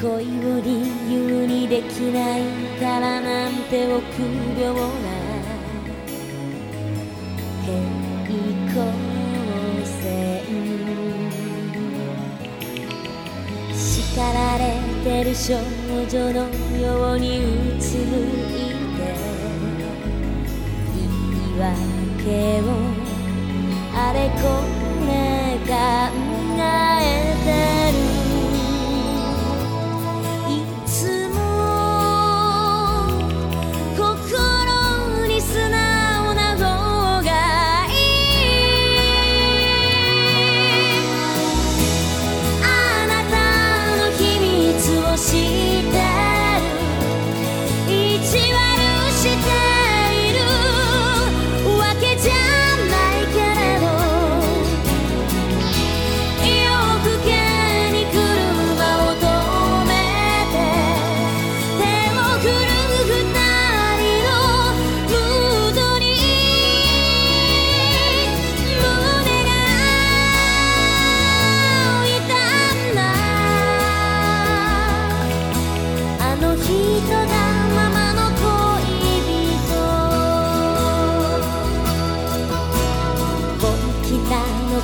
恋を理由にできないからなん。て臆病な平行線叱られてる少女のようにうつむいて言い訳をあれこれ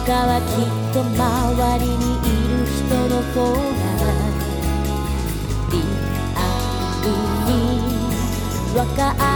かはきっと周りにいる人の方がリアルにわかる